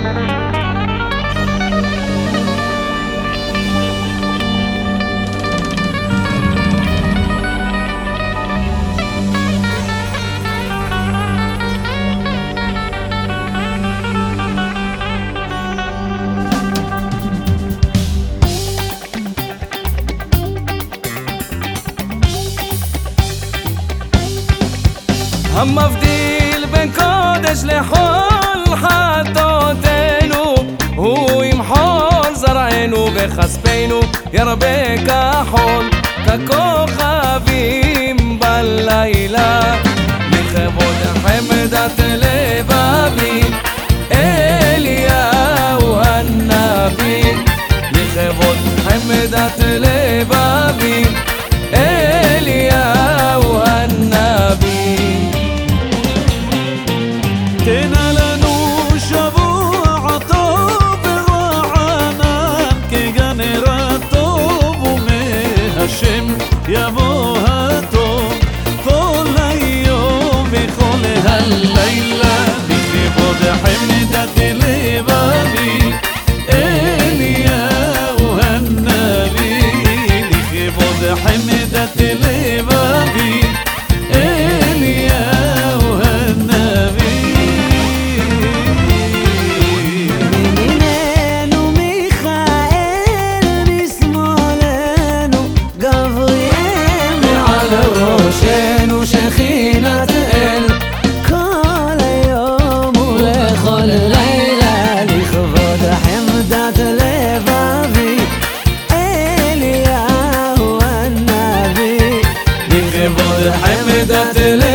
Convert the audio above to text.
هم فضيل بين كودش لحوم. דמנו וחספינו ירבה כחול ככוכבים בלילה. לכבוד חמד התל אביבי אליהו הנביא. לכבוד חמד התל e vou. حمدت لي